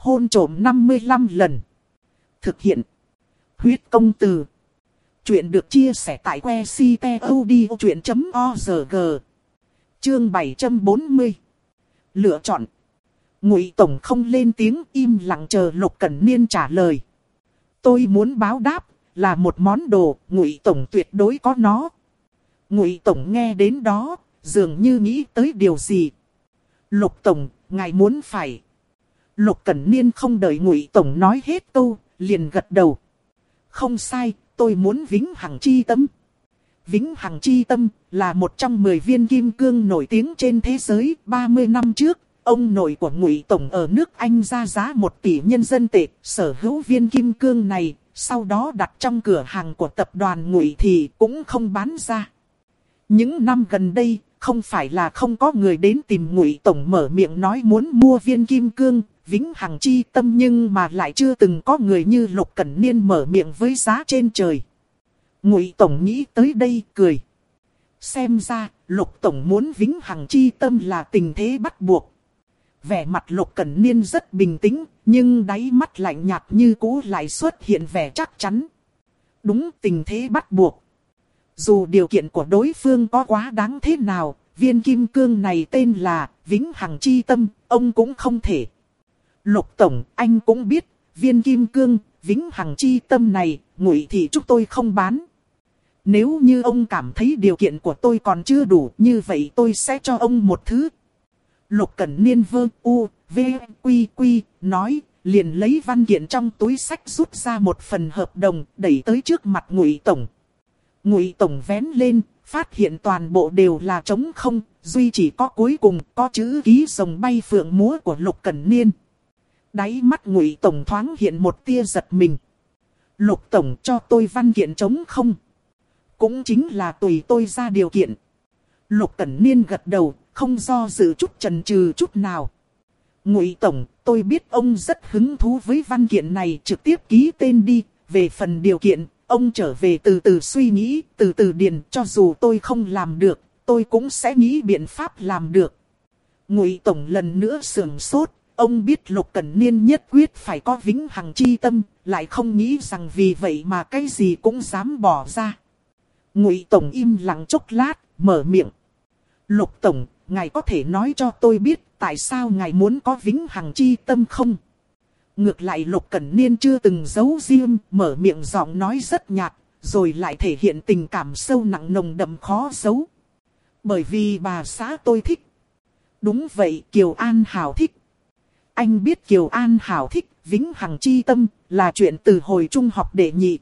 Hôn trổm 55 lần. Thực hiện. Huyết công từ. Chuyện được chia sẻ tại que ctod.org. Chương 740. Lựa chọn. Ngụy Tổng không lên tiếng im lặng chờ Lục Cẩn Niên trả lời. Tôi muốn báo đáp, là một món đồ, Ngụy Tổng tuyệt đối có nó. Ngụy Tổng nghe đến đó, dường như nghĩ tới điều gì. Lục Tổng, ngài muốn phải. Lục Cẩn Niên không đợi Ngụy Tổng nói hết câu, liền gật đầu. Không sai, tôi muốn vĩnh hằng chi tâm. Vĩnh hằng chi tâm là một trong 10 viên kim cương nổi tiếng trên thế giới 30 năm trước. Ông nội của Ngụy Tổng ở nước Anh ra giá 1 tỷ nhân dân tệ, sở hữu viên kim cương này, sau đó đặt trong cửa hàng của tập đoàn Ngụy thì cũng không bán ra. Những năm gần đây, không phải là không có người đến tìm Ngụy Tổng mở miệng nói muốn mua viên kim cương, vĩnh hằng chi tâm nhưng mà lại chưa từng có người như Lục Cẩn Niên mở miệng với giá trên trời. Ngụy Tổng nghĩ tới đây cười. Xem ra, Lục Tổng muốn vĩnh hằng chi tâm là tình thế bắt buộc. Vẻ mặt Lục Cẩn Niên rất bình tĩnh, nhưng đáy mắt lạnh nhạt như cũ lại xuất hiện vẻ chắc chắn. Đúng tình thế bắt buộc. Dù điều kiện của đối phương có quá đáng thế nào, viên kim cương này tên là Vĩnh Hằng Chi Tâm, ông cũng không thể. Lục Tổng, anh cũng biết, viên kim cương, Vĩnh Hằng Chi Tâm này, ngụy thì chúng tôi không bán. Nếu như ông cảm thấy điều kiện của tôi còn chưa đủ, như vậy tôi sẽ cho ông một thứ. Lục Cẩn Niên vơ u, v, quy quy, nói, liền lấy văn kiện trong túi sách rút ra một phần hợp đồng, đẩy tới trước mặt Ngụy Tổng. Ngụy Tổng vén lên, phát hiện toàn bộ đều là trống không, duy chỉ có cuối cùng có chữ ký rồng bay phượng múa của Lục Cẩn Niên. Đáy mắt Ngụy Tổng thoáng hiện một tia giật mình. Lục Tổng cho tôi văn kiện chống không. Cũng chính là tùy tôi ra điều kiện. Lục Tẩn Niên gật đầu, không do dự chút chần chừ chút nào. Ngụy Tổng, tôi biết ông rất hứng thú với văn kiện này trực tiếp ký tên đi, về phần điều kiện, ông trở về từ từ suy nghĩ, từ từ điền, cho dù tôi không làm được, tôi cũng sẽ nghĩ biện pháp làm được. Ngụy Tổng lần nữa sườn sốt, ông biết Lục Cẩn Niên nhất quyết phải có vĩnh hằng chi tâm, lại không nghĩ rằng vì vậy mà cái gì cũng dám bỏ ra. Ngụy Tổng im lặng chốc lát, mở miệng. Lục Tổng, ngài có thể nói cho tôi biết tại sao ngài muốn có vĩnh hằng chi tâm không? Ngược lại Lục Cẩn Niên chưa từng giấu riêng, mở miệng giọng nói rất nhạt, rồi lại thể hiện tình cảm sâu nặng nồng đậm khó giấu. Bởi vì bà xã tôi thích. Đúng vậy Kiều An Hảo thích. Anh biết Kiều An Hảo thích Vĩnh Hằng Chi Tâm là chuyện từ hồi trung học đệ nhị.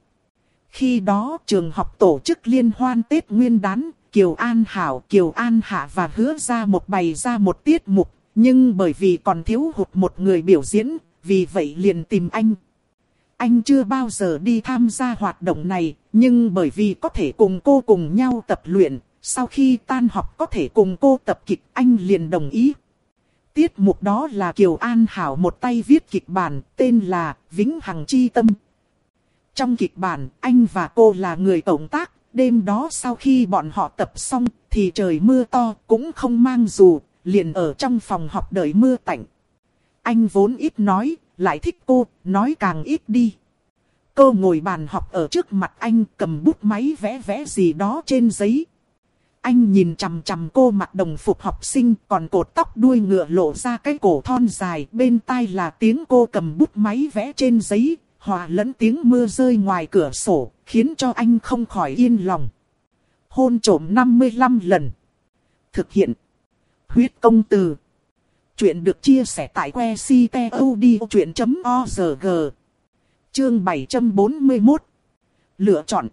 Khi đó trường học tổ chức liên hoan Tết Nguyên đán, Kiều An Hảo, Kiều An Hạ và hứa ra một bày ra một tiết mục. Nhưng bởi vì còn thiếu hụt một người biểu diễn, vì vậy liền tìm anh. Anh chưa bao giờ đi tham gia hoạt động này, nhưng bởi vì có thể cùng cô cùng nhau tập luyện, sau khi tan học có thể cùng cô tập kịch anh liền đồng ý. Tiết mục đó là Kiều An Hảo một tay viết kịch bản tên là Vĩnh Hằng Chi Tâm. Trong kịch bản, anh và cô là người tổng tác, đêm đó sau khi bọn họ tập xong thì trời mưa to cũng không mang dù, liền ở trong phòng học đợi mưa tạnh. Anh vốn ít nói, lại thích cô, nói càng ít đi. Cô ngồi bàn học ở trước mặt anh cầm bút máy vẽ vẽ gì đó trên giấy. Anh nhìn chằm chằm cô mặc đồng phục học sinh còn cột tóc đuôi ngựa lộ ra cái cổ thon dài bên tai là tiếng cô cầm bút máy vẽ trên giấy, hòa lẫn tiếng mưa rơi ngoài cửa sổ, khiến cho anh không khỏi yên lòng. Hôn trổm 55 lần. Thực hiện. Huyết công từ. Chuyện được chia sẻ tại que ctod.org. Chương 741. Lựa chọn.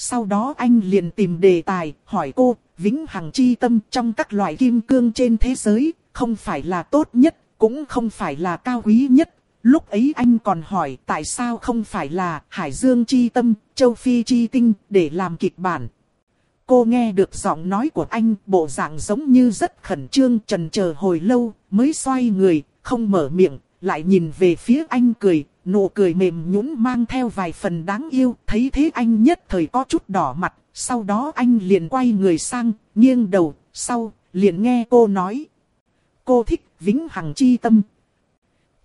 Sau đó anh liền tìm đề tài, hỏi cô, vĩnh hằng chi tâm trong các loại kim cương trên thế giới, không phải là tốt nhất, cũng không phải là cao quý nhất. Lúc ấy anh còn hỏi tại sao không phải là Hải Dương chi tâm, Châu Phi chi tinh để làm kịch bản. Cô nghe được giọng nói của anh, bộ dạng giống như rất khẩn trương trần chờ hồi lâu, mới xoay người, không mở miệng, lại nhìn về phía anh cười, nụ cười mềm nhũn mang theo vài phần đáng yêu, thấy thế anh nhất thời có chút đỏ mặt, sau đó anh liền quay người sang, nghiêng đầu, sau, liền nghe cô nói. Cô thích Vĩnh Hằng Chi Tâm.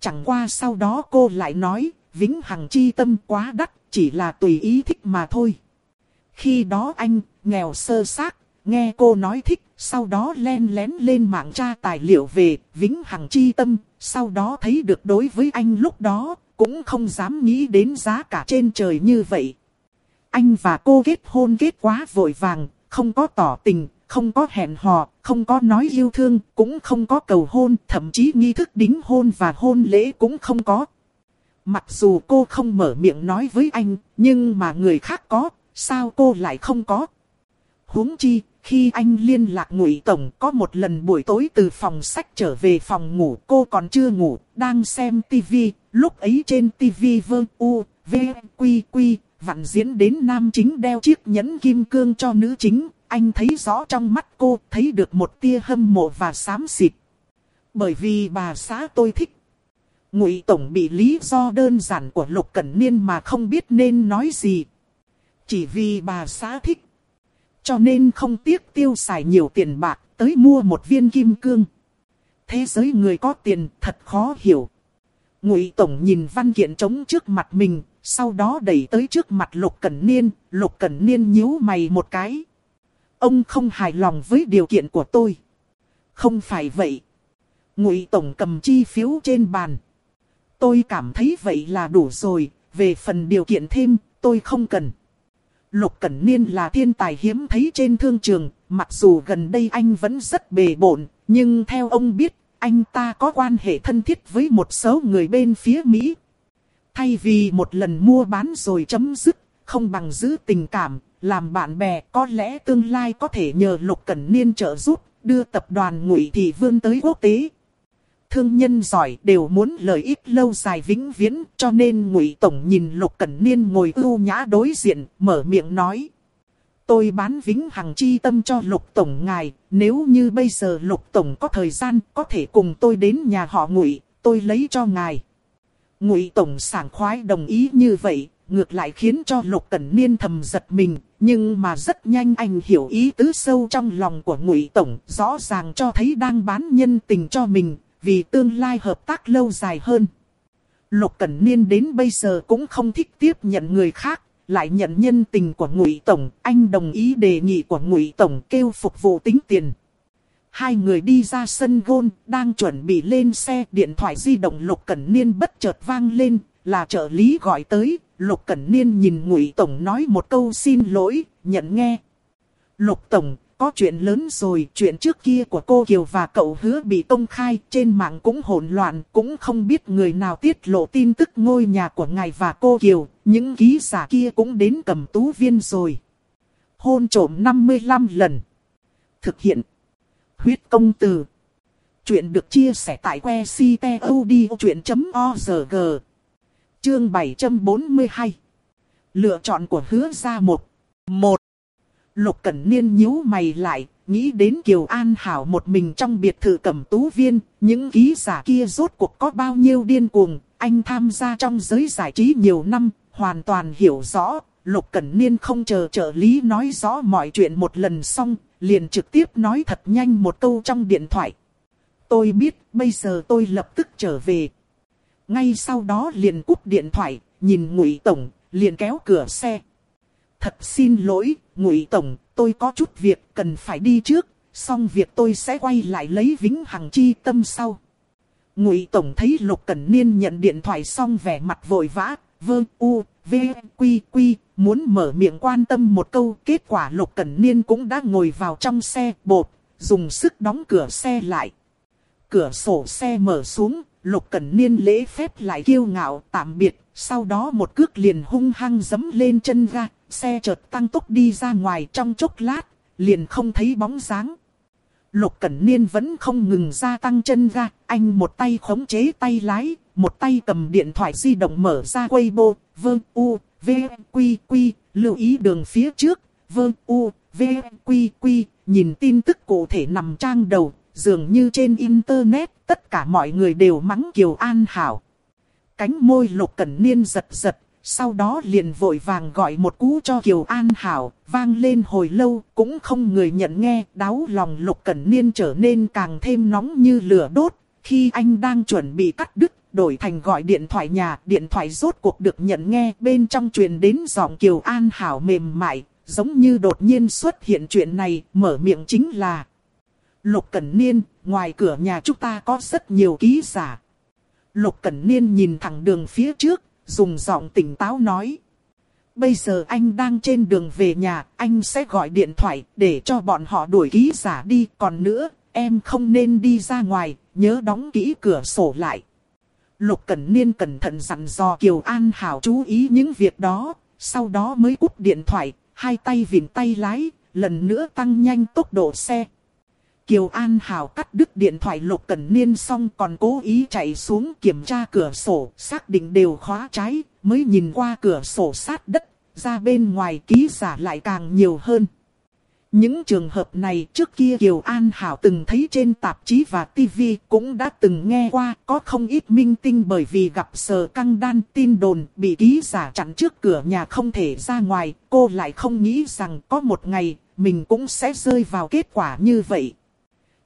Chẳng qua sau đó cô lại nói, vĩnh hằng chi tâm quá đắt, chỉ là tùy ý thích mà thôi. Khi đó anh, nghèo sơ xác, nghe cô nói thích, sau đó len lén lên mạng tra tài liệu về vĩnh hằng chi tâm, sau đó thấy được đối với anh lúc đó, cũng không dám nghĩ đến giá cả trên trời như vậy. Anh và cô kết hôn kết quá vội vàng, không có tỏ tình, không có hẹn hò, không có nói yêu thương, cũng không có cầu hôn, thậm chí nghi thức đính hôn và hôn lễ cũng không có. Mặc dù cô không mở miệng nói với anh, nhưng mà người khác có, sao cô lại không có? huống chi, khi anh liên lạc ngụy tổng có một lần buổi tối từ phòng sách trở về phòng ngủ cô còn chưa ngủ, đang xem tivi, lúc ấy trên tivi vương u, v, quy quy, vặn diễn đến nam chính đeo chiếc nhẫn kim cương cho nữ chính, anh thấy rõ trong mắt cô, thấy được một tia hâm mộ và xám xịt. Bởi vì bà xã tôi thích. Ngụy Tổng bị lý do đơn giản của Lục Cẩn Niên mà không biết nên nói gì. Chỉ vì bà xã thích. Cho nên không tiếc tiêu xài nhiều tiền bạc tới mua một viên kim cương. Thế giới người có tiền thật khó hiểu. Ngụy Tổng nhìn văn kiện trống trước mặt mình, sau đó đẩy tới trước mặt Lục Cẩn Niên, Lục Cẩn Niên nhíu mày một cái. Ông không hài lòng với điều kiện của tôi. Không phải vậy. Ngụy Tổng cầm chi phiếu trên bàn. Tôi cảm thấy vậy là đủ rồi, về phần điều kiện thêm, tôi không cần. Lục Cẩn Niên là thiên tài hiếm thấy trên thương trường, mặc dù gần đây anh vẫn rất bề bộn, nhưng theo ông biết, anh ta có quan hệ thân thiết với một số người bên phía Mỹ. Thay vì một lần mua bán rồi chấm dứt, không bằng giữ tình cảm, làm bạn bè có lẽ tương lai có thể nhờ Lục Cẩn Niên trợ giúp, đưa tập đoàn ngụy thị vương tới quốc tế. Thương nhân giỏi đều muốn lợi ích lâu dài vĩnh viễn, cho nên ngụy Tổng nhìn Lục Cẩn Niên ngồi ưu nhã đối diện, mở miệng nói. Tôi bán vĩnh hằng chi tâm cho Lục Tổng ngài, nếu như bây giờ Lục Tổng có thời gian, có thể cùng tôi đến nhà họ ngụy, tôi lấy cho ngài. Ngụy Tổng sảng khoái đồng ý như vậy, ngược lại khiến cho Lục Cẩn Niên thầm giật mình, nhưng mà rất nhanh anh hiểu ý tứ sâu trong lòng của Ngụy Tổng, rõ ràng cho thấy đang bán nhân tình cho mình, vì tương lai hợp tác lâu dài hơn. Lục Cẩn Niên đến bây giờ cũng không thích tiếp nhận người khác, lại nhận nhân tình của Ngụy Tổng, anh đồng ý đề nghị của Ngụy Tổng kêu phục vụ tính tiền. Hai người đi ra sân gôn, đang chuẩn bị lên xe, điện thoại di động Lục Cẩn Niên bất chợt vang lên, là trợ lý gọi tới, Lục Cẩn Niên nhìn Ngụy Tổng nói một câu xin lỗi, nhận nghe. Lục Tổng, có chuyện lớn rồi, chuyện trước kia của cô Kiều và cậu hứa bị công khai, trên mạng cũng hỗn loạn, cũng không biết người nào tiết lộ tin tức ngôi nhà của ngài và cô Kiều, những ký giả kia cũng đến cầm tú viên rồi. Hôn trổm 55 lần. Thực hiện. Huyết công từ. Chuyện được chia sẻ tại que ctod.org. Chương 742. Lựa chọn của hứa ra một. Một. Lục Cẩn Niên nhíu mày lại, nghĩ đến Kiều An Hảo một mình trong biệt thự cẩm tú viên, những ký giả kia rốt cuộc có bao nhiêu điên cuồng, anh tham gia trong giới giải trí nhiều năm, hoàn toàn hiểu rõ, Lục Cẩn Niên không chờ trợ lý nói rõ mọi chuyện một lần xong, liền trực tiếp nói thật nhanh một câu trong điện thoại. Tôi biết, bây giờ tôi lập tức trở về. Ngay sau đó liền cúp điện thoại, nhìn Ngụy Tổng, liền kéo cửa xe. Thật xin lỗi, Ngụy Tổng, tôi có chút việc cần phải đi trước, xong việc tôi sẽ quay lại lấy vĩnh hằng chi tâm sau. Ngụy Tổng thấy Lục Cẩn Niên nhận điện thoại xong vẻ mặt vội vã, vương u, v, quy quy, muốn mở miệng quan tâm một câu. Kết quả Lục Cẩn Niên cũng đã ngồi vào trong xe bột, dùng sức đóng cửa xe lại. Cửa sổ xe mở xuống, Lục Cẩn Niên lễ phép lại kiêu ngạo tạm biệt, sau đó một cước liền hung hăng giấm lên chân ga, xe chợt tăng tốc đi ra ngoài trong chốc lát, liền không thấy bóng dáng. Lục Cẩn Niên vẫn không ngừng gia tăng chân ga, anh một tay khống chế tay lái, một tay cầm điện thoại di động mở ra Weibo, vơ u, v, quy quy, lưu ý đường phía trước, vơ u, v, quy quy, nhìn tin tức cụ thể nằm trang đầu, dường như trên internet tất cả mọi người đều mắng Kiều An Hảo. Cánh môi Lục Cẩn Niên giật giật, sau đó liền vội vàng gọi một cú cho Kiều An Hảo, vang lên hồi lâu, cũng không người nhận nghe, đáo lòng Lục Cẩn Niên trở nên càng thêm nóng như lửa đốt. Khi anh đang chuẩn bị cắt đứt, đổi thành gọi điện thoại nhà, điện thoại rốt cuộc được nhận nghe, bên trong truyền đến giọng Kiều An Hảo mềm mại, giống như đột nhiên xuất hiện chuyện này, mở miệng chính là Lục Cẩn Niên, ngoài cửa nhà chúng ta có rất nhiều ký giả. Lục Cẩn Niên nhìn thẳng đường phía trước, dùng giọng tỉnh táo nói. Bây giờ anh đang trên đường về nhà, anh sẽ gọi điện thoại để cho bọn họ đuổi ký giả đi. Còn nữa, em không nên đi ra ngoài, nhớ đóng kỹ cửa sổ lại. Lục Cẩn Niên cẩn thận dặn dò Kiều An Hảo chú ý những việc đó, sau đó mới cúp điện thoại, hai tay vịn tay lái, lần nữa tăng nhanh tốc độ xe. Kiều An Hảo cắt đứt điện thoại Lục Cẩn Niên xong còn cố ý chạy xuống kiểm tra cửa sổ, xác định đều khóa trái, mới nhìn qua cửa sổ sát đất, ra bên ngoài ký giả lại càng nhiều hơn. Những trường hợp này trước kia Kiều An Hảo từng thấy trên tạp chí và TV cũng đã từng nghe qua có không ít minh tinh bởi vì gặp sờ căng đan tin đồn bị ký giả chặn trước cửa nhà không thể ra ngoài. Cô lại không nghĩ rằng có một ngày mình cũng sẽ rơi vào kết quả như vậy.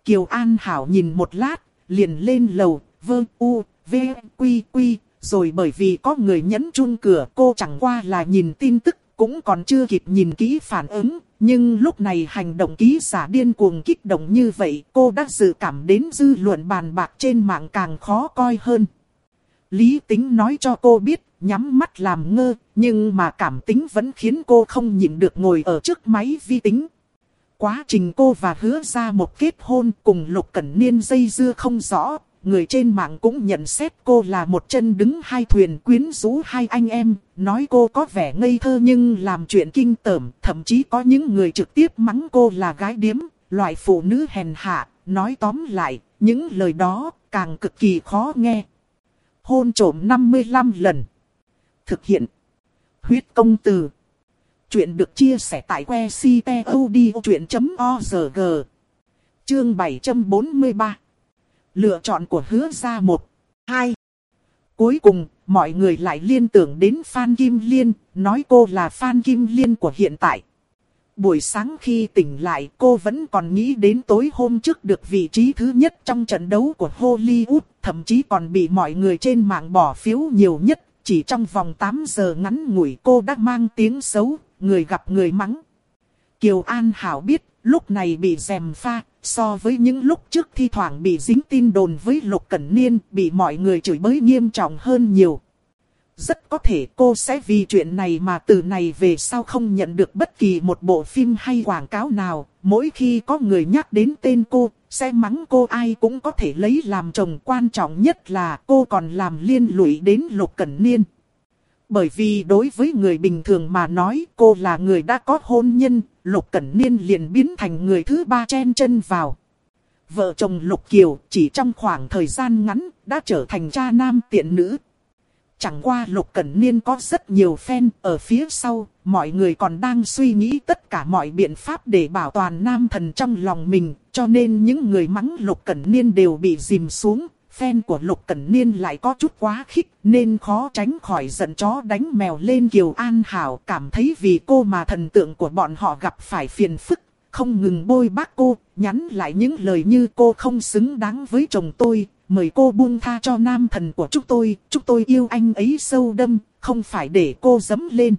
Kiều An Hảo nhìn một lát, liền lên lầu, vơ u, v, quy quy, rồi bởi vì có người nhấn chun cửa cô chẳng qua là nhìn tin tức, cũng còn chưa kịp nhìn kỹ phản ứng. Nhưng lúc này hành động ký giả điên cuồng kích động như vậy, cô đã dự cảm đến dư luận bàn bạc trên mạng càng khó coi hơn. Lý tính nói cho cô biết, nhắm mắt làm ngơ, nhưng mà cảm tính vẫn khiến cô không nhịn được ngồi ở trước máy vi tính. Quá trình cô và hứa ra một kết hôn cùng Lục Cẩn Niên dây dưa không rõ, người trên mạng cũng nhận xét cô là một chân đứng hai thuyền quyến rũ hai anh em, nói cô có vẻ ngây thơ nhưng làm chuyện kinh tởm, thậm chí có những người trực tiếp mắng cô là gái điếm, loại phụ nữ hèn hạ, nói tóm lại, những lời đó càng cực kỳ khó nghe. Hôn trổm 55 lần. Thực hiện. Huyết công từ. Chuyện được chia sẻ tại que ctod.org. Chương 743 Lựa chọn của hứa ra một, hai. Cuối cùng, mọi người lại liên tưởng đến Phan Kim Liên, nói cô là Phan Kim Liên của hiện tại. Buổi sáng khi tỉnh lại cô vẫn còn nghĩ đến tối hôm trước được vị trí thứ nhất trong trận đấu của Hollywood, thậm chí còn bị mọi người trên mạng bỏ phiếu nhiều nhất. Chỉ trong vòng 8 giờ ngắn ngủi cô đã mang tiếng xấu, người gặp người mắng. Kiều An Hảo biết, lúc này bị dèm pha, so với những lúc trước thi thoảng bị dính tin đồn với Lục Cẩn Niên, bị mọi người chửi bới nghiêm trọng hơn nhiều. Rất có thể cô sẽ vì chuyện này mà từ này về sau không nhận được bất kỳ một bộ phim hay quảng cáo nào. Mỗi khi có người nhắc đến tên cô, sẽ mắng cô ai cũng có thể lấy làm chồng quan trọng nhất là cô còn làm liên lụy đến Lục Cẩn Niên. Bởi vì đối với người bình thường mà nói cô là người đã có hôn nhân, Lục Cẩn Niên liền biến thành người thứ ba chen chân vào. Vợ chồng Lục Kiều chỉ trong khoảng thời gian ngắn đã trở thành cha nam tiện nữ. Chẳng qua Lục Cẩn Niên có rất nhiều fan ở phía sau, mọi người còn đang suy nghĩ tất cả mọi biện pháp để bảo toàn nam thần trong lòng mình, cho nên những người mắng Lục Cẩn Niên đều bị dìm xuống, fan của Lục Cẩn Niên lại có chút quá khích nên khó tránh khỏi giận chó đánh mèo lên Kiều An Hảo cảm thấy vì cô mà thần tượng của bọn họ gặp phải phiền phức, không ngừng bôi bác cô, nhắn lại những lời như cô không xứng đáng với chồng tôi, mời cô buông tha cho nam thần của chúng tôi, chúng tôi yêu anh ấy sâu đâm, không phải để cô dấm lên.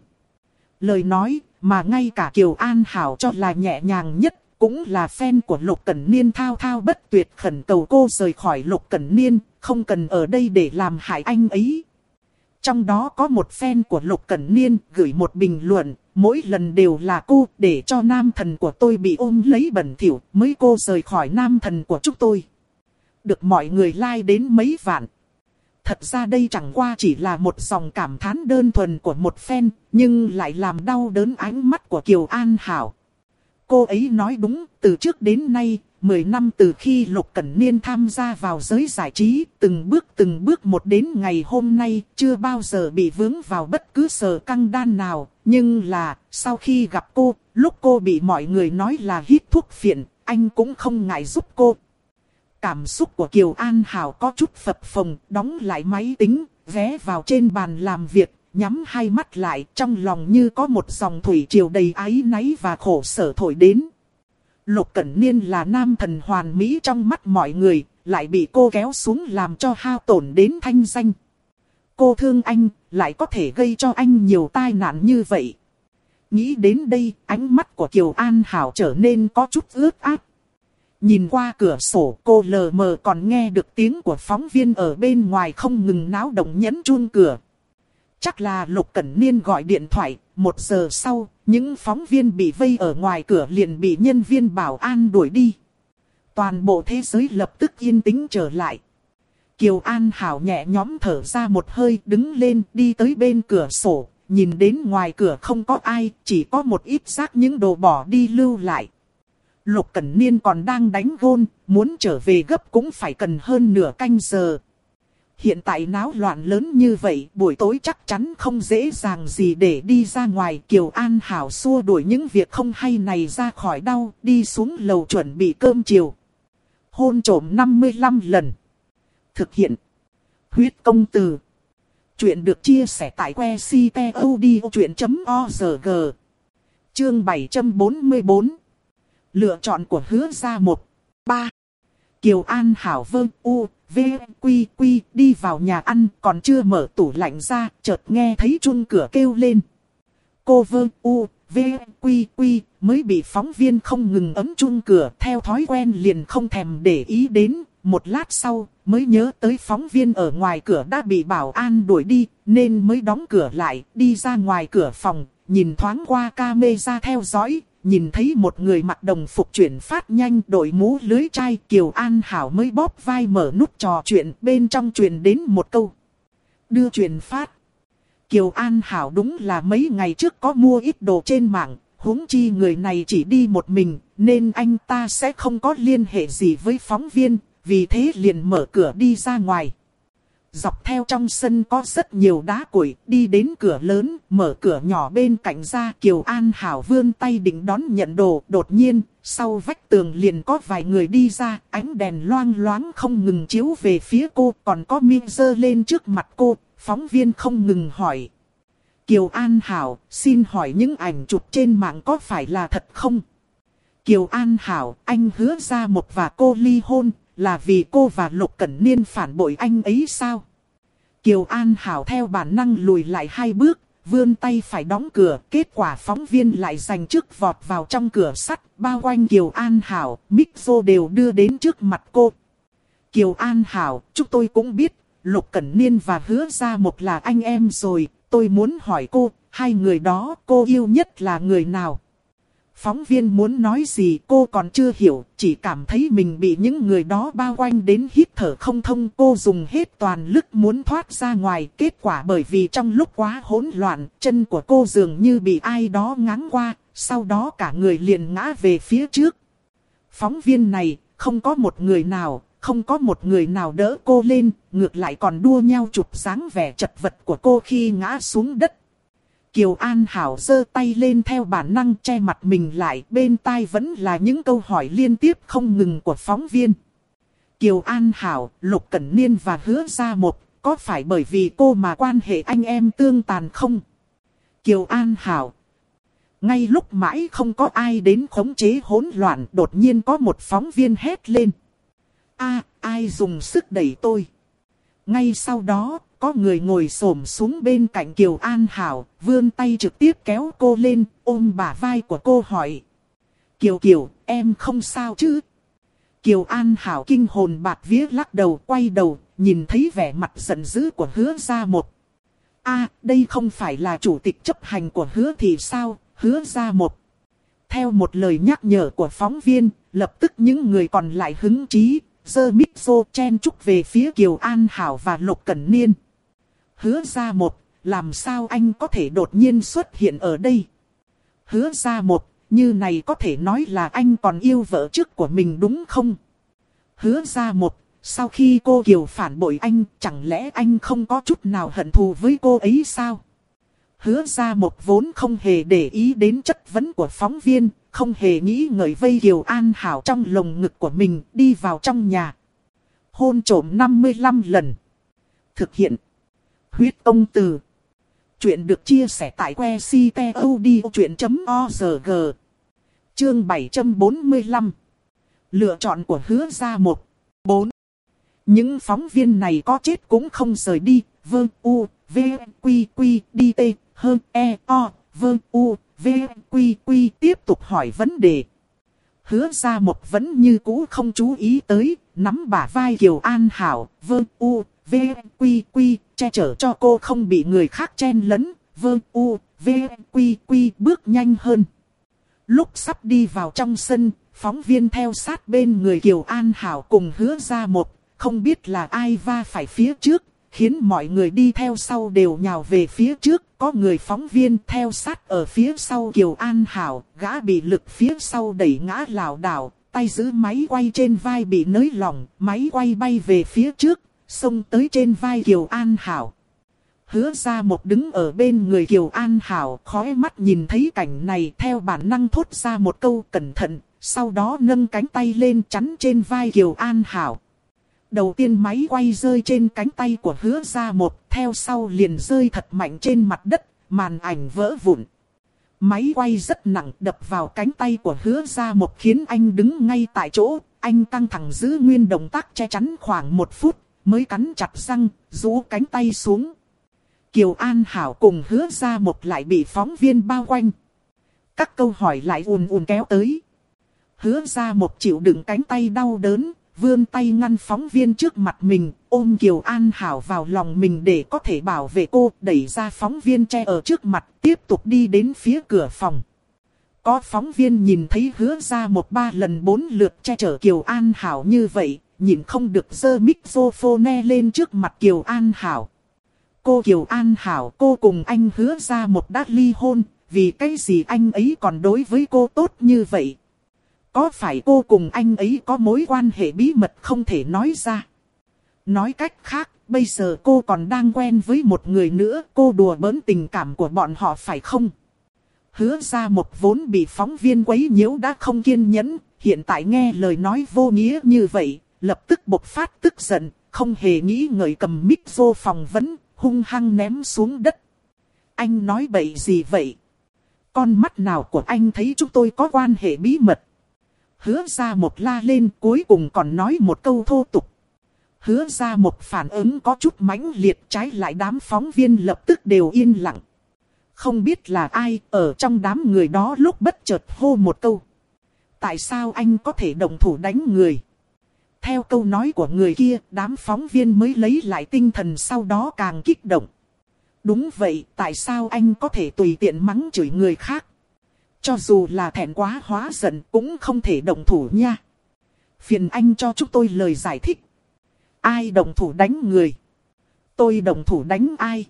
Lời nói mà ngay cả Kiều An Hảo cho là nhẹ nhàng nhất cũng là fan của Lục Cẩn Niên thao thao bất tuyệt khẩn cầu cô rời khỏi Lục Cẩn Niên, không cần ở đây để làm hại anh ấy. Trong đó có một fan của Lục Cẩn Niên gửi một bình luận, mỗi lần đều là cô để cho nam thần của tôi bị ôm lấy bẩn thỉu mới cô rời khỏi nam thần của chúng tôi. Được mọi người like đến mấy vạn. Thật ra đây chẳng qua chỉ là một dòng cảm thán đơn thuần của một fan, nhưng lại làm đau đớn ánh mắt của Kiều An Hảo. Cô ấy nói đúng, từ trước đến nay, 10 năm từ khi Lục Cẩn Niên tham gia vào giới giải trí, từng bước từng bước một đến ngày hôm nay, chưa bao giờ bị vướng vào bất cứ sở căng đan nào. Nhưng là, sau khi gặp cô, lúc cô bị mọi người nói là hít thuốc phiện, anh cũng không ngại giúp cô. Cảm xúc của Kiều An Hảo có chút phập phồng, đóng lại máy tính, ghé vào trên bàn làm việc, nhắm hai mắt lại trong lòng như có một dòng thủy triều đầy áy náy và khổ sở thổi đến. Lục Cẩn Niên là nam thần hoàn mỹ trong mắt mọi người, lại bị cô kéo xuống làm cho hao tổn đến thanh danh. Cô thương anh, lại có thể gây cho anh nhiều tai nạn như vậy. Nghĩ đến đây, ánh mắt của Kiều An Hảo trở nên có chút ướt át. Nhìn qua cửa sổ cô lờ mờ còn nghe được tiếng của phóng viên ở bên ngoài không ngừng náo động nhấn chuông cửa. Chắc là Lục Cẩn Niên gọi điện thoại, một giờ sau, những phóng viên bị vây ở ngoài cửa liền bị nhân viên bảo an đuổi đi. Toàn bộ thế giới lập tức yên tĩnh trở lại. Kiều An Hảo nhẹ nhõm thở ra một hơi đứng lên đi tới bên cửa sổ, nhìn đến ngoài cửa không có ai, chỉ có một ít xác những đồ bỏ đi lưu lại. Lục Cẩn Niên còn đang đánh gôn, muốn trở về gấp cũng phải cần hơn nửa canh giờ. Hiện tại náo loạn lớn như vậy, buổi tối chắc chắn không dễ dàng gì để đi ra ngoài. Kiều An Hảo xua đuổi những việc không hay này ra khỏi đau, đi xuống lầu chuẩn bị cơm chiều. Hôn trổm 55 lần. Thực hiện. Huyết công từ. Chuyện được chia sẻ tại que ctod.org. Chương 744. Lựa chọn của hứa ra một. ba Kiều An Hảo Vương U, V, Quy, Quy đi vào nhà ăn còn chưa mở tủ lạnh ra, chợt nghe thấy chuông cửa kêu lên. Cô Vương U, V, Quy, Quy mới bị phóng viên không ngừng ấm chuông cửa theo thói quen liền không thèm để ý đến. Một lát sau mới nhớ tới phóng viên ở ngoài cửa đã bị bảo an đuổi đi nên mới đóng cửa lại đi ra ngoài cửa phòng. Nhìn thoáng qua camera theo dõi, nhìn thấy một người mặc đồng phục chuyển phát nhanh đội mũ lưới chai Kiều An Hảo mới bóp vai mở nút trò chuyện bên trong truyền đến một câu. Đưa truyền phát. Kiều An Hảo đúng là mấy ngày trước có mua ít đồ trên mạng, huống chi người này chỉ đi một mình, nên anh ta sẽ không có liên hệ gì với phóng viên, vì thế liền mở cửa đi ra ngoài. Dọc theo trong sân có rất nhiều đá củi, đi đến cửa lớn, mở cửa nhỏ bên cạnh ra Kiều An Hảo vươn tay định đón nhận đồ, đột nhiên, sau vách tường liền có vài người đi ra, ánh đèn loang loáng không ngừng chiếu về phía cô, còn có miên dơ lên trước mặt cô, phóng viên không ngừng hỏi. Kiều An Hảo, xin hỏi những ảnh chụp trên mạng có phải là thật không? Kiều An Hảo, anh hứa ra một và cô ly hôn, là vì cô và Lục Cẩn Niên phản bội anh ấy sao? Kiều An Hảo theo bản năng lùi lại hai bước, vươn tay phải đóng cửa. Kết quả phóng viên lại giành trước vọt vào trong cửa sắt, bao quanh Kiều An Hảo, Mixo đều đưa đến trước mặt cô. Kiều An Hảo, chúng tôi cũng biết, Lục Cẩn Niên và hứa ra một là anh em rồi. Tôi muốn hỏi cô, hai người đó cô yêu nhất là người nào? Phóng viên muốn nói gì cô còn chưa hiểu, chỉ cảm thấy mình bị những người đó bao quanh đến hít thở không thông. Cô dùng hết toàn lực muốn thoát ra ngoài, kết quả bởi vì trong lúc quá hỗn loạn, chân của cô dường như bị ai đó ngáng qua, sau đó cả người liền ngã về phía trước. Phóng viên này, không có một người nào, không có một người nào đỡ cô lên, ngược lại còn đua nhau chụp dáng vẻ chật vật của cô khi ngã xuống đất. Kiều An Hảo giơ tay lên theo bản năng che mặt mình lại, bên tai vẫn là những câu hỏi liên tiếp không ngừng của phóng viên. Kiều An Hảo, Lục Cẩn Niên và hứa Gia một, có phải bởi vì cô mà quan hệ anh em tương tàn không? Kiều An Hảo. Ngay lúc mãi không có ai đến khống chế hỗn loạn, đột nhiên có một phóng viên hét lên. a ai dùng sức đẩy tôi? Ngay sau đó, có người ngồi xổm xuống bên cạnh Kiều An Hảo, vươn tay trực tiếp kéo cô lên, ôm bả vai của cô hỏi. Kiều Kiều, em không sao chứ? Kiều An Hảo kinh hồn bạt vía lắc đầu quay đầu, nhìn thấy vẻ mặt giận dữ của hứa ra một. a đây không phải là chủ tịch chấp hành của hứa thì sao, hứa ra một. Theo một lời nhắc nhở của phóng viên, lập tức những người còn lại hứng chí, dơ mít xô chen chúc về phía Kiều An Hảo và Lục Cẩn Niên hứa ra một, làm sao anh có thể đột nhiên xuất hiện ở đây? Hứa ra một, như này có thể nói là anh còn yêu vợ trước của mình đúng không? Hứa ra một, sau khi cô Kiều phản bội anh, chẳng lẽ anh không có chút nào hận thù với cô ấy sao? Hứa ra một vốn không hề để ý đến chất vấn của phóng viên, không hề nghĩ ngợi vây Kiều An Hảo trong lồng ngực của mình đi vào trong nhà. Hôn trổm 55 lần. Thực hiện huyết công từ. Chuyện được chia sẻ tại que ctod.org. Chương 745. Lựa chọn của hứa gia một. 4. Những phóng viên này có chết cũng không rời đi, Vương u, v, quy quy, đi t, hơn e, o, Vương u, v, quy quy tiếp tục hỏi vấn đề. Hứa ra một vẫn như cũ không chú ý tới, nắm bả vai Kiều An Hảo, Vương u, v, quy quy, che chở cho cô không bị người khác chen lấn, vơ u, v, quy quy bước nhanh hơn. Lúc sắp đi vào trong sân, phóng viên theo sát bên người Kiều An Hảo cùng hứa ra một, không biết là ai va phải phía trước, khiến mọi người đi theo sau đều nhào về phía trước, có người phóng viên theo sát ở phía sau Kiều An Hảo, gã bị lực phía sau đẩy ngã lảo đảo, tay giữ máy quay trên vai bị nới lỏng, máy quay bay về phía trước, xông tới trên vai Kiều An Hảo. Hứa ra một đứng ở bên người Kiều An Hảo, khói mắt nhìn thấy cảnh này theo bản năng thốt ra một câu cẩn thận, sau đó nâng cánh tay lên chắn trên vai Kiều An Hảo. Đầu tiên máy quay rơi trên cánh tay của hứa ra một, theo sau liền rơi thật mạnh trên mặt đất, màn ảnh vỡ vụn. Máy quay rất nặng đập vào cánh tay của hứa ra một khiến anh đứng ngay tại chỗ, anh căng thẳng giữ nguyên động tác che chắn khoảng một phút, mới cắn chặt răng, rũ cánh tay xuống. Kiều An Hảo cùng hứa ra một lại bị phóng viên bao quanh. Các câu hỏi lại ùn ùn kéo tới. Hứa ra một chịu đựng cánh tay đau đớn, vươn tay ngăn phóng viên trước mặt mình, ôm Kiều An Hảo vào lòng mình để có thể bảo vệ cô, đẩy ra phóng viên che ở trước mặt, tiếp tục đi đến phía cửa phòng. Có phóng viên nhìn thấy hứa ra một ba lần bốn lượt che chở Kiều An Hảo như vậy, nhìn không được dơ microphone lên trước mặt Kiều An Hảo. Cô Kiều An Hảo cô cùng anh hứa ra một đát ly hôn, vì cái gì anh ấy còn đối với cô tốt như vậy, có phải cô cùng anh ấy có mối quan hệ bí mật không thể nói ra? Nói cách khác, bây giờ cô còn đang quen với một người nữa, cô đùa bỡn tình cảm của bọn họ phải không? Hứa ra một vốn bị phóng viên quấy nhiễu đã không kiên nhẫn, hiện tại nghe lời nói vô nghĩa như vậy, lập tức bộc phát tức giận, không hề nghĩ ngợi cầm mic vô phòng vấn, hung hăng ném xuống đất. Anh nói bậy gì vậy? Con mắt nào của anh thấy chúng tôi có quan hệ bí mật? hứa ra một la lên cuối cùng còn nói một câu thô tục. Hứa ra một phản ứng có chút mãnh liệt trái lại đám phóng viên lập tức đều yên lặng. Không biết là ai ở trong đám người đó lúc bất chợt hô một câu. Tại sao anh có thể động thủ đánh người? Theo câu nói của người kia, đám phóng viên mới lấy lại tinh thần sau đó càng kích động. Đúng vậy, tại sao anh có thể tùy tiện mắng chửi người khác? Cho dù là thẹn quá hóa giận cũng không thể động thủ nha. Phiền anh cho chúng tôi lời giải thích. Ai động thủ đánh người? Tôi động thủ đánh ai?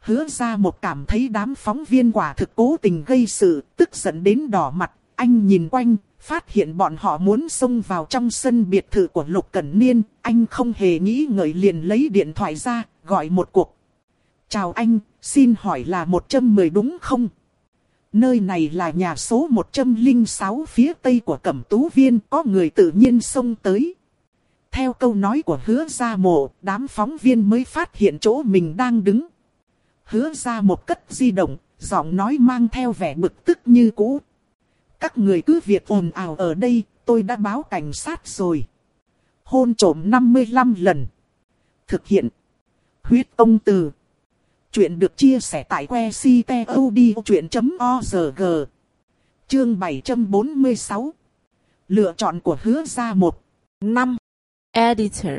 Hứa ra một cảm thấy đám phóng viên quả thực cố tình gây sự, tức giận đến đỏ mặt. Anh nhìn quanh, phát hiện bọn họ muốn xông vào trong sân biệt thự của Lục Cẩn Niên. Anh không hề nghĩ ngợi liền lấy điện thoại ra, gọi một cuộc. Chào anh, xin hỏi là 110 đúng không? Nơi này là nhà số 106 phía tây của Cẩm Tú Viên, có người tự nhiên xông tới. Theo câu nói của hứa gia mộ, đám phóng viên mới phát hiện chỗ mình đang đứng. Hứa ra một cất di động, giọng nói mang theo vẻ bực tức như cũ. Các người cứ việc ồn ào ở đây, tôi đã báo cảnh sát rồi. Hôn trổm 55 lần. Thực hiện. Huyết công từ. Chuyện được chia sẻ tại que ctod.org. Chương 746. Lựa chọn của hứa ra một. Năm. Editor.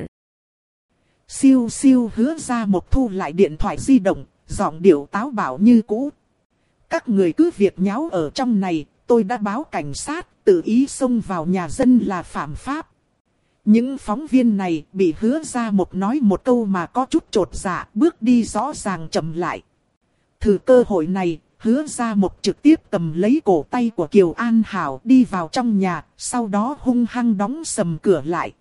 Siêu siêu hứa ra một thu lại điện thoại di động, giọng điệu táo bảo như cũ. Các người cứ việc nháo ở trong này, tôi đã báo cảnh sát, tự ý xông vào nhà dân là phạm pháp. Những phóng viên này bị hứa ra một nói một câu mà có chút trột dạ, bước đi rõ ràng chậm lại. Thử cơ hội này, hứa ra một trực tiếp cầm lấy cổ tay của Kiều An Hảo đi vào trong nhà, sau đó hung hăng đóng sầm cửa lại.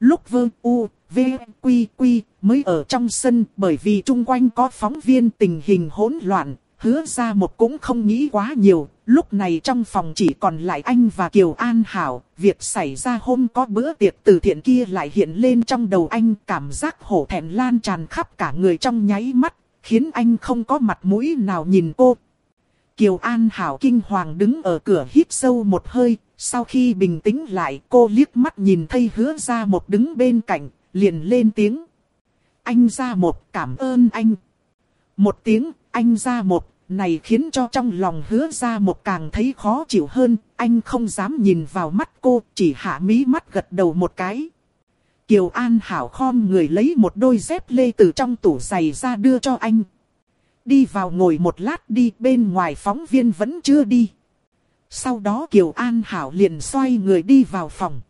Lúc vơ u, v, quy quy mới ở trong sân bởi vì chung quanh có phóng viên tình hình hỗn loạn, hứa ra một cũng không nghĩ quá nhiều, lúc này trong phòng chỉ còn lại anh và Kiều An Hảo, việc xảy ra hôm có bữa tiệc từ thiện kia lại hiện lên trong đầu anh, cảm giác hổ thẹn lan tràn khắp cả người trong nháy mắt, khiến anh không có mặt mũi nào nhìn cô. Kiều An Hảo kinh hoàng đứng ở cửa hít sâu một hơi, sau khi bình tĩnh lại cô liếc mắt nhìn thấy hứa ra một đứng bên cạnh, liền lên tiếng. Anh ra một cảm ơn anh. Một tiếng, anh ra một, này khiến cho trong lòng hứa ra một càng thấy khó chịu hơn, anh không dám nhìn vào mắt cô, chỉ hạ mí mắt gật đầu một cái. Kiều An Hảo khom người lấy một đôi dép lê từ trong tủ giày ra đưa cho anh. Đi vào ngồi một lát đi, bên ngoài phóng viên vẫn chưa đi. Sau đó Kiều An Hảo liền xoay người đi vào phòng.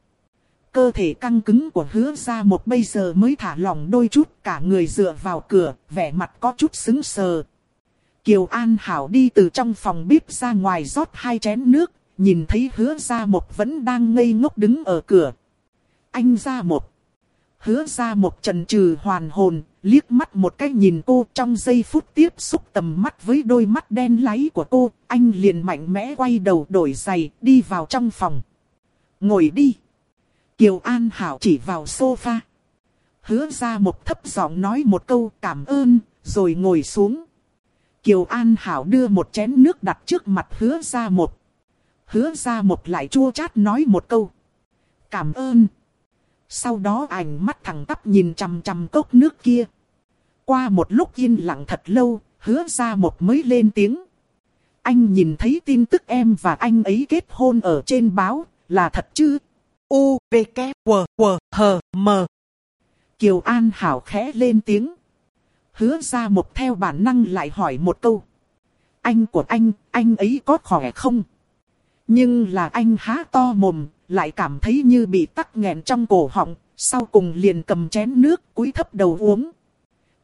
Cơ thể căng cứng của hứa ra một bây giờ mới thả lỏng đôi chút, cả người dựa vào cửa, vẻ mặt có chút xứng sờ. Kiều An Hảo đi từ trong phòng bếp ra ngoài rót hai chén nước, nhìn thấy hứa ra một vẫn đang ngây ngốc đứng ở cửa. Anh ra một. Hứa ra một trần trừ hoàn hồn, liếc mắt một cái nhìn cô trong giây phút tiếp xúc tầm mắt với đôi mắt đen láy của cô, anh liền mạnh mẽ quay đầu đổi giày, đi vào trong phòng. Ngồi đi. Kiều An Hảo chỉ vào sofa. Hứa ra một thấp giọng nói một câu cảm ơn, rồi ngồi xuống. Kiều An Hảo đưa một chén nước đặt trước mặt hứa ra một. Hứa ra một lại chua chát nói một câu. Cảm ơn. Sau đó ảnh mắt thẳng tắp nhìn chằm chằm cốc nước kia. Qua một lúc yên lặng thật lâu, hứa ra một mới lên tiếng. Anh nhìn thấy tin tức em và anh ấy kết hôn ở trên báo, là thật chứ? U, V, K, W, W, H, M. Kiều An Hảo khẽ lên tiếng. Hứa ra một theo bản năng lại hỏi một câu. Anh của anh, anh ấy có khỏe không? Nhưng là anh há to mồm, lại cảm thấy như bị tắc nghẹn trong cổ họng, sau cùng liền cầm chén nước cúi thấp đầu uống.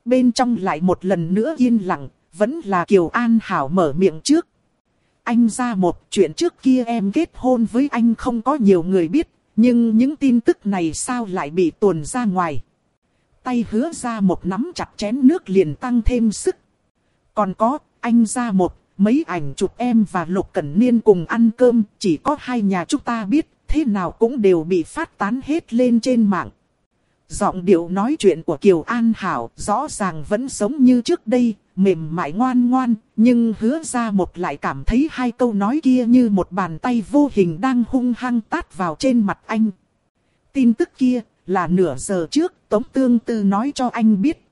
Bên trong lại một lần nữa yên lặng, vẫn là Kiều An Hảo mở miệng trước. Anh ra một chuyện trước kia em kết hôn với anh không có nhiều người biết, nhưng những tin tức này sao lại bị tuồn ra ngoài. Tay hứa ra một nắm chặt chén nước liền tăng thêm sức. Còn có, anh ra một, mấy ảnh chụp em và Lục Cẩn Niên cùng ăn cơm, chỉ có hai nhà chúng ta biết, thế nào cũng đều bị phát tán hết lên trên mạng. Giọng điệu nói chuyện của Kiều An Hảo rõ ràng vẫn giống như trước đây, mềm mại ngoan ngoan, nhưng hứa ra một lại cảm thấy hai câu nói kia như một bàn tay vô hình đang hung hăng tát vào trên mặt anh. Tin tức kia là nửa giờ trước Tống Tương Tư nói cho anh biết.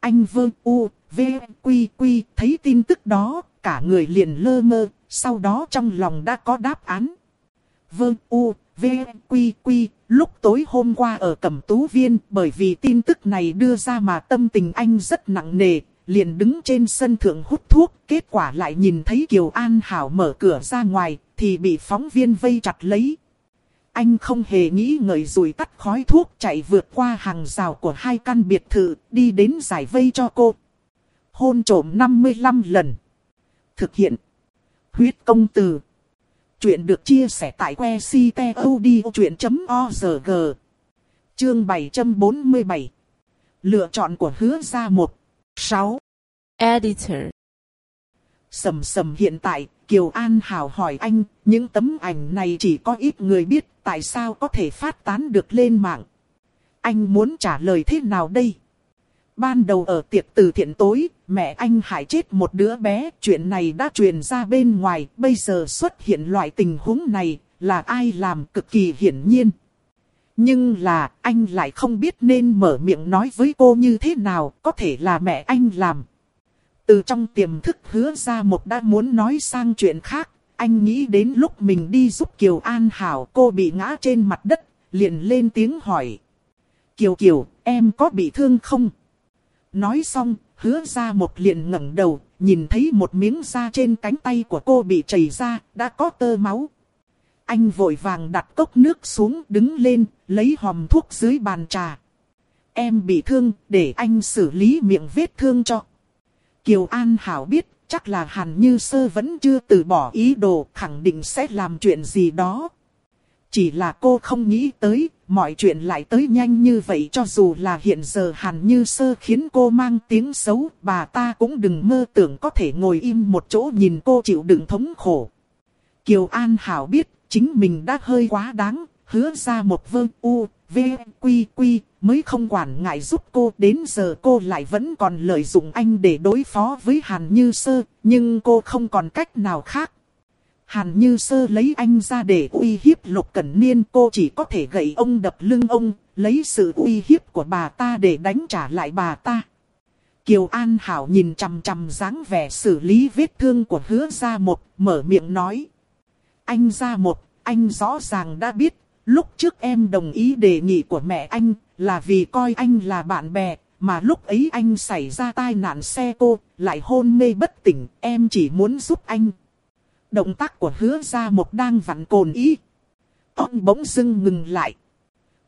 Anh vơ u, v, quy quy thấy tin tức đó, cả người liền lơ mơ, sau đó trong lòng đã có đáp án. Vơ u, v, quy quy Lúc tối hôm qua ở Cẩm Tú Viên, bởi vì tin tức này đưa ra mà tâm tình anh rất nặng nề, liền đứng trên sân thượng hút thuốc, kết quả lại nhìn thấy Kiều An Hảo mở cửa ra ngoài, thì bị phóng viên vây chặt lấy. Anh không hề nghĩ ngợi rồi tắt khói thuốc chạy vượt qua hàng rào của hai căn biệt thự, đi đến giải vây cho cô. Hôn trổm 55 lần. Thực hiện. Huyết công từ. Chuyện được chia sẻ tại que ctod.org. Chương 747. Lựa chọn của hứa ra một. 6. Editor. Sầm sầm hiện tại, Kiều An Hảo hỏi anh, những tấm ảnh này chỉ có ít người biết, tại sao có thể phát tán được lên mạng? Anh muốn trả lời thế nào đây? Ban đầu ở tiệc từ thiện tối, mẹ anh hại chết một đứa bé, chuyện này đã truyền ra bên ngoài, bây giờ xuất hiện loại tình huống này, là ai làm cực kỳ hiển nhiên. Nhưng là, anh lại không biết nên mở miệng nói với cô như thế nào, có thể là mẹ anh làm. Từ trong tiềm thức hứa ra một đã muốn nói sang chuyện khác, anh nghĩ đến lúc mình đi giúp Kiều An Hảo cô bị ngã trên mặt đất, liền lên tiếng hỏi. Kiều Kiều, em có bị thương không? Nói xong, hứa ra một liền ngẩng đầu, nhìn thấy một miếng da trên cánh tay của cô bị chảy ra, đã có tơ máu. Anh vội vàng đặt cốc nước xuống đứng lên, lấy hòm thuốc dưới bàn trà. Em bị thương, để anh xử lý miệng vết thương cho. Kiều An Hảo biết, chắc là Hàn Như Sơ vẫn chưa từ bỏ ý đồ, khẳng định sẽ làm chuyện gì đó. Chỉ là cô không nghĩ tới, mọi chuyện lại tới nhanh như vậy cho dù là hiện giờ Hàn Như Sơ khiến cô mang tiếng xấu, bà ta cũng đừng mơ tưởng có thể ngồi im một chỗ nhìn cô chịu đựng thống khổ. Kiều An Hảo biết, chính mình đã hơi quá đáng, hứa ra một vương u, v, quy quy, mới không quản ngại giúp cô. Đến giờ cô lại vẫn còn lợi dụng anh để đối phó với Hàn Như Sơ, nhưng cô không còn cách nào khác. Hàn Như Sơ lấy anh ra để uy hiếp Lục Cẩn Niên cô chỉ có thể gậy ông đập lưng ông, lấy sự uy hiếp của bà ta để đánh trả lại bà ta. Kiều An Hảo nhìn chằm chằm dáng vẻ xử lý vết thương của hứa gia một, mở miệng nói. Anh gia một, anh rõ ràng đã biết, lúc trước em đồng ý đề nghị của mẹ anh, là vì coi anh là bạn bè, mà lúc ấy anh xảy ra tai nạn xe cô, lại hôn mê bất tỉnh, em chỉ muốn giúp anh. Động tác của hứa gia một đang vặn cồn ý. Ông bỗng dưng ngừng lại.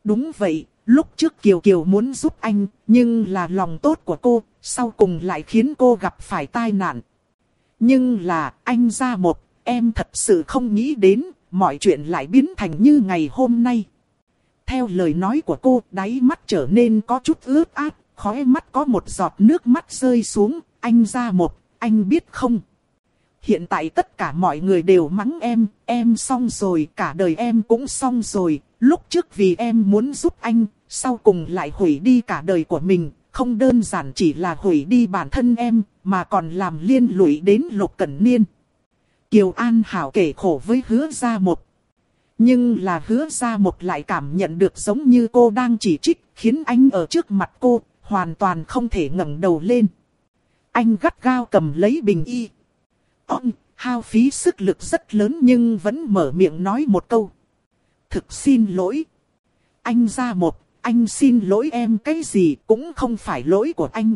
Đúng vậy, lúc trước Kiều Kiều muốn giúp anh, nhưng là lòng tốt của cô, sau cùng lại khiến cô gặp phải tai nạn. Nhưng là, anh ra một, em thật sự không nghĩ đến, mọi chuyện lại biến thành như ngày hôm nay. Theo lời nói của cô, đáy mắt trở nên có chút ướt át, khóe mắt có một giọt nước mắt rơi xuống, anh ra một, anh biết không? Hiện tại tất cả mọi người đều mắng em, em xong rồi, cả đời em cũng xong rồi, lúc trước vì em muốn giúp anh, sau cùng lại hủy đi cả đời của mình, không đơn giản chỉ là hủy đi bản thân em, mà còn làm liên lụy đến Lục Cẩn Niên. Kiều An Hảo kể khổ với hứa gia một. Nhưng là hứa gia một lại cảm nhận được giống như cô đang chỉ trích, khiến anh ở trước mặt cô, hoàn toàn không thể ngẩng đầu lên. Anh gắt gao cầm lấy bình y. Ông, hao phí sức lực rất lớn nhưng vẫn mở miệng nói một câu. Thực xin lỗi. Anh ra một, anh xin lỗi em cái gì cũng không phải lỗi của anh.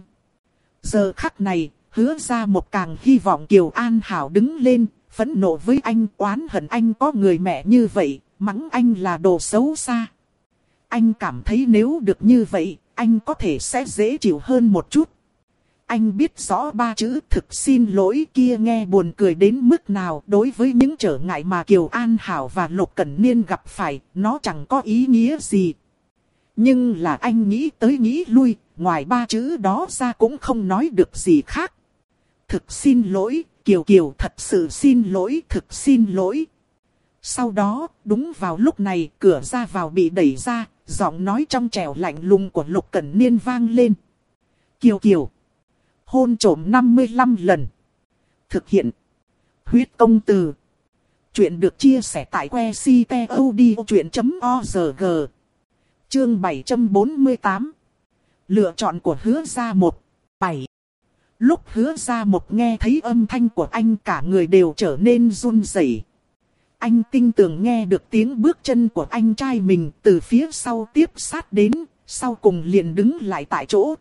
Giờ khắc này, hứa ra một càng hy vọng Kiều An Hảo đứng lên, phẫn nộ với anh, oán hận anh có người mẹ như vậy, mắng anh là đồ xấu xa. Anh cảm thấy nếu được như vậy, anh có thể sẽ dễ chịu hơn một chút. Anh biết rõ ba chữ thực xin lỗi kia nghe buồn cười đến mức nào đối với những trở ngại mà Kiều An Hảo và Lục Cẩn Niên gặp phải, nó chẳng có ý nghĩa gì. Nhưng là anh nghĩ tới nghĩ lui, ngoài ba chữ đó ra cũng không nói được gì khác. Thực xin lỗi, Kiều Kiều thật sự xin lỗi, thực xin lỗi. Sau đó, đúng vào lúc này, cửa ra vào bị đẩy ra, giọng nói trong trẻo lạnh lùng của Lục Cẩn Niên vang lên. Kiều Kiều. Hôn trổm 55 lần. Thực hiện. Huyết công từ. Chuyện được chia sẻ tại que ctod.org. Chương 748. Lựa chọn của hứa gia một. 7. Lúc hứa ra một nghe thấy âm thanh của anh cả người đều trở nên run rẩy. Anh tinh tường nghe được tiếng bước chân của anh trai mình từ phía sau tiếp sát đến, sau cùng liền đứng lại tại chỗ.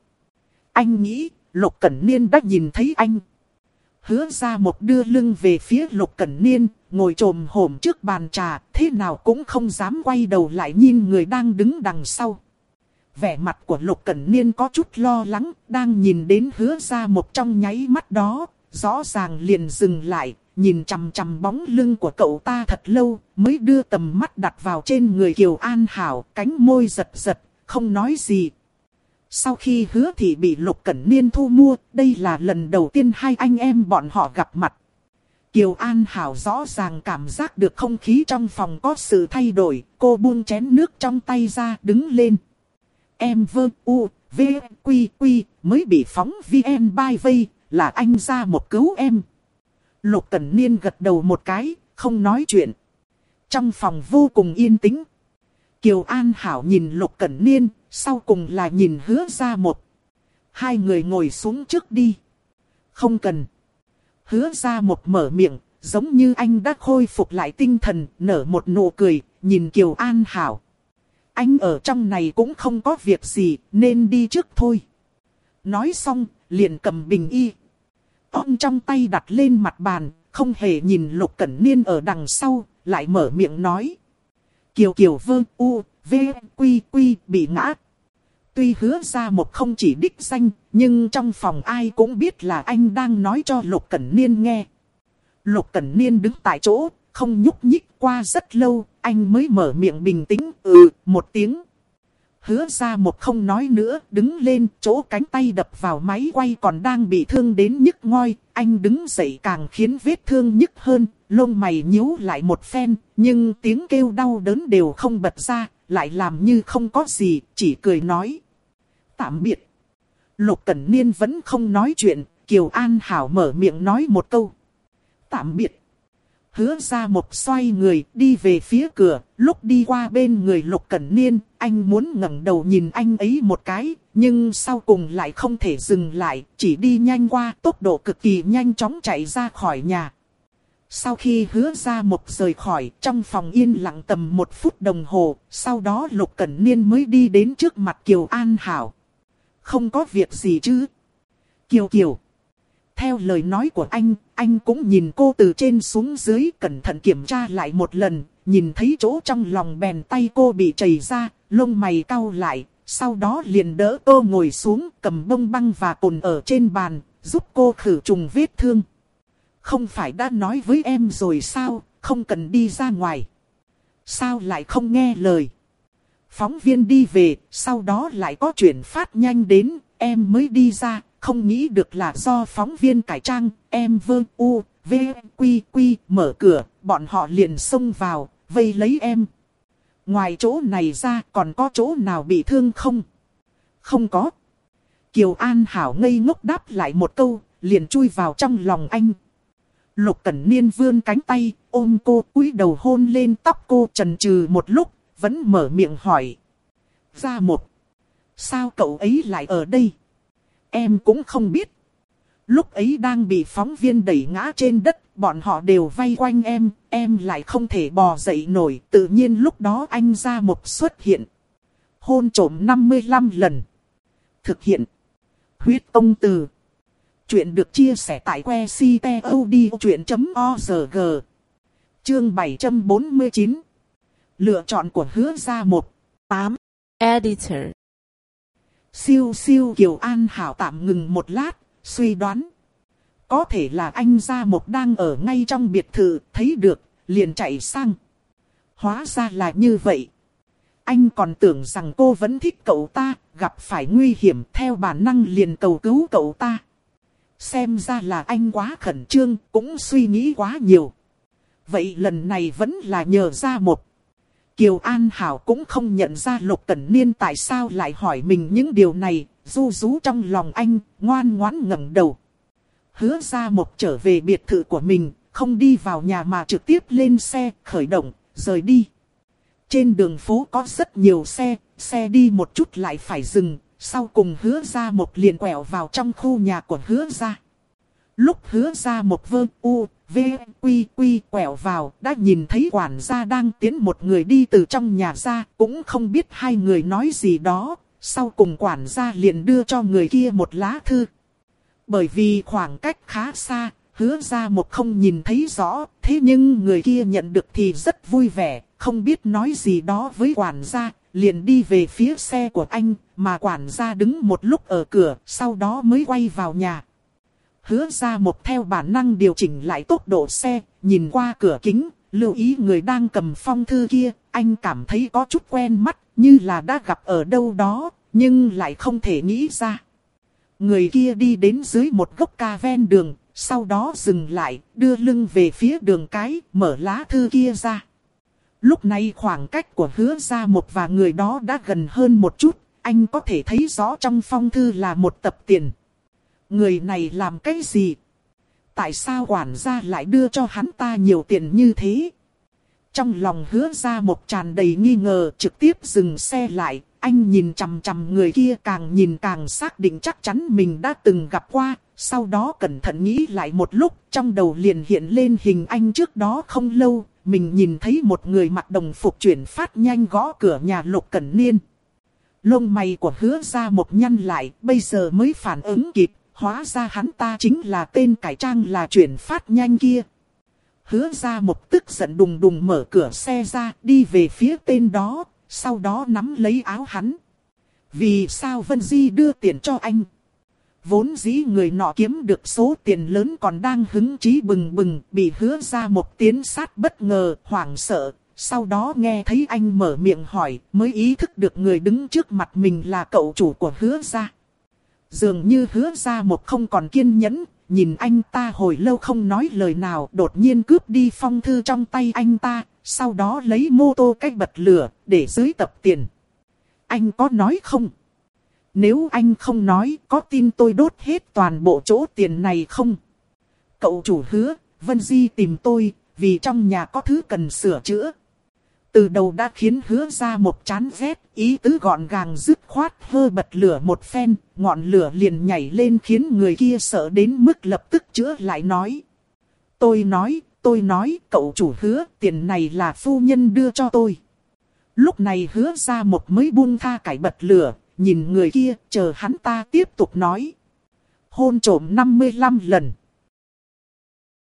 Anh nghĩ, Lục Cẩn Niên đã nhìn thấy anh. Hứa ra một đưa lưng về phía Lục Cẩn Niên, ngồi trồm hổm trước bàn trà, thế nào cũng không dám quay đầu lại nhìn người đang đứng đằng sau. Vẻ mặt của Lục Cẩn Niên có chút lo lắng, đang nhìn đến hứa ra một trong nháy mắt đó, rõ ràng liền dừng lại, nhìn chằm chằm bóng lưng của cậu ta thật lâu, mới đưa tầm mắt đặt vào trên người Kiều An Hảo, cánh môi giật giật, không nói gì. Sau khi hứa thì bị Lục Cẩn Niên thu mua, đây là lần đầu tiên hai anh em bọn họ gặp mặt. Kiều An Hảo rõ ràng cảm giác được không khí trong phòng có sự thay đổi, cô buông chén nước trong tay ra đứng lên em vơ u, v, quy quy, mới bị phóng VN bay vây, là anh ra một cứu em. Lục Cẩn Niên gật đầu một cái, không nói chuyện. Trong phòng vô cùng yên tĩnh. Kiều An Hảo nhìn Lục Cẩn Niên, sau cùng là nhìn hứa ra một. Hai người ngồi xuống trước đi. Không cần. Hứa ra một mở miệng, giống như anh đã khôi phục lại tinh thần, nở một nụ cười, nhìn Kiều An Hảo anh ở trong này cũng không có việc gì, nên đi trước thôi. Nói xong, liền cầm bình y. Ông trong tay đặt lên mặt bàn, không hề nhìn Lục Cẩn Niên ở đằng sau, lại mở miệng nói. Kiều Kiều vơ u, v, quy quy, bị ngã. Tuy hứa ra một không chỉ đích danh, nhưng trong phòng ai cũng biết là anh đang nói cho Lục Cẩn Niên nghe. Lục Cẩn Niên đứng tại chỗ, không nhúc nhích qua rất lâu, anh mới mở miệng bình tĩnh, ừ, một tiếng. Hứa ra một không nói nữa, đứng lên, chỗ cánh tay đập vào máy quay còn đang bị thương đến nhức ngoi, anh đứng dậy càng khiến vết thương nhức hơn, lông mày nhíu lại một phen, nhưng tiếng kêu đau đớn đều không bật ra, lại làm như không có gì, chỉ cười nói. Tạm biệt. Lục Cẩn Niên vẫn không nói chuyện, Kiều An Hảo mở miệng nói một câu. Tạm biệt hứa ra một xoay người đi về phía cửa, lúc đi qua bên người lục cẩn niên, anh muốn ngẩng đầu nhìn anh ấy một cái, nhưng sau cùng lại không thể dừng lại, chỉ đi nhanh qua tốc độ cực kỳ nhanh chóng chạy ra khỏi nhà. Sau khi hứa ra một rời khỏi, trong phòng yên lặng tầm một phút đồng hồ, sau đó Lục Cẩn Niên mới đi đến trước mặt Kiều An Hảo. Không có việc gì chứ? Kiều Kiều. Theo lời nói của anh, anh cũng nhìn cô từ trên xuống dưới cẩn thận kiểm tra lại một lần, nhìn thấy chỗ trong lòng bèn tay cô bị chảy ra, lông mày cau lại, sau đó liền đỡ cô ngồi xuống cầm bông băng và cồn ở trên bàn, giúp cô khử trùng vết thương. Không phải đã nói với em rồi sao, không cần đi ra ngoài. Sao lại không nghe lời? Phóng viên đi về, sau đó lại có chuyện phát nhanh đến, em mới đi ra, không nghĩ được là do phóng viên cải trang, em vương u, v, quy quy, mở cửa, bọn họ liền xông vào, vây lấy em. Ngoài chỗ này ra còn có chỗ nào bị thương không? Không có. Kiều An Hảo ngây ngốc đáp lại một câu, liền chui vào trong lòng anh. Lục Cẩn Niên vươn cánh tay, ôm cô cúi đầu hôn lên tóc cô trần trừ một lúc, vẫn mở miệng hỏi. Ra một. Sao cậu ấy lại ở đây? Em cũng không biết. Lúc ấy đang bị phóng viên đẩy ngã trên đất, bọn họ đều vây quanh em, em lại không thể bò dậy nổi. Tự nhiên lúc đó anh ra một xuất hiện. Hôn trổm 55 lần. Thực hiện. Huyết công từ. Chuyện được chia sẻ tại que ctod.org. Chương 749. Lựa chọn của hứa ra một. 8. Editor. Siêu siêu Kiều An Hảo tạm ngừng một lát, suy đoán. Có thể là anh ra một đang ở ngay trong biệt thự, thấy được, liền chạy sang. Hóa ra là như vậy. Anh còn tưởng rằng cô vẫn thích cậu ta, gặp phải nguy hiểm theo bản năng liền cầu cứu cậu ta. Xem ra là anh quá khẩn trương, cũng suy nghĩ quá nhiều. Vậy lần này vẫn là nhờ ra một. Kiều An Hảo cũng không nhận ra Lục Cẩn Niên tại sao lại hỏi mình những điều này, du rú trong lòng anh, ngoan ngoãn ngẩng đầu. Hứa ra một trở về biệt thự của mình, không đi vào nhà mà trực tiếp lên xe, khởi động, rời đi. Trên đường phố có rất nhiều xe, xe đi một chút lại phải dừng, sau cùng hứa ra một liền quẹo vào trong khu nhà của hứa ra. Lúc hứa ra một vơ u, v, quy quy quẹo vào, đã nhìn thấy quản gia đang tiến một người đi từ trong nhà ra, cũng không biết hai người nói gì đó. Sau cùng quản gia liền đưa cho người kia một lá thư. Bởi vì khoảng cách khá xa, hứa ra một không nhìn thấy rõ, thế nhưng người kia nhận được thì rất vui vẻ, không biết nói gì đó với quản gia, liền đi về phía xe của anh, mà quản gia đứng một lúc ở cửa, sau đó mới quay vào nhà. Hứa ra một theo bản năng điều chỉnh lại tốc độ xe, nhìn qua cửa kính, lưu ý người đang cầm phong thư kia, anh cảm thấy có chút quen mắt, như là đã gặp ở đâu đó, nhưng lại không thể nghĩ ra. Người kia đi đến dưới một gốc ca ven đường, sau đó dừng lại, đưa lưng về phía đường cái, mở lá thư kia ra. Lúc này khoảng cách của hứa ra một và người đó đã gần hơn một chút, anh có thể thấy rõ trong phong thư là một tập tiền. Người này làm cái gì? Tại sao quản gia lại đưa cho hắn ta nhiều tiền như thế? Trong lòng hứa ra một tràn đầy nghi ngờ trực tiếp dừng xe lại. Anh nhìn chằm chằm người kia càng nhìn càng xác định chắc chắn mình đã từng gặp qua. Sau đó cẩn thận nghĩ lại một lúc trong đầu liền hiện lên hình anh trước đó không lâu. Mình nhìn thấy một người mặc đồng phục chuyển phát nhanh gõ cửa nhà lục cẩn niên. Lông mày của hứa ra một nhăn lại, bây giờ mới phản ứng kịp, Hóa ra hắn ta chính là tên cải trang là chuyển phát nhanh kia. Hứa ra một tức giận đùng đùng mở cửa xe ra đi về phía tên đó, sau đó nắm lấy áo hắn. Vì sao Vân Di đưa tiền cho anh? Vốn dĩ người nọ kiếm được số tiền lớn còn đang hứng chí bừng bừng, bị hứa ra một tiến sát bất ngờ, hoảng sợ. Sau đó nghe thấy anh mở miệng hỏi, mới ý thức được người đứng trước mặt mình là cậu chủ của hứa ra. Dường như hứa ra một không còn kiên nhẫn, nhìn anh ta hồi lâu không nói lời nào, đột nhiên cướp đi phong thư trong tay anh ta, sau đó lấy mô tô cách bật lửa, để dưới tập tiền. Anh có nói không? Nếu anh không nói, có tin tôi đốt hết toàn bộ chỗ tiền này không? Cậu chủ hứa, Vân Di tìm tôi, vì trong nhà có thứ cần sửa chữa. Từ đầu đã khiến hứa ra một chán ghét, ý tứ gọn gàng dứt khoát hơ bật lửa một phen, ngọn lửa liền nhảy lên khiến người kia sợ đến mức lập tức chữa lại nói. Tôi nói, tôi nói, cậu chủ hứa, tiền này là phu nhân đưa cho tôi. Lúc này hứa ra một mới buông tha cải bật lửa, nhìn người kia, chờ hắn ta tiếp tục nói. Hôn trổm 55 lần.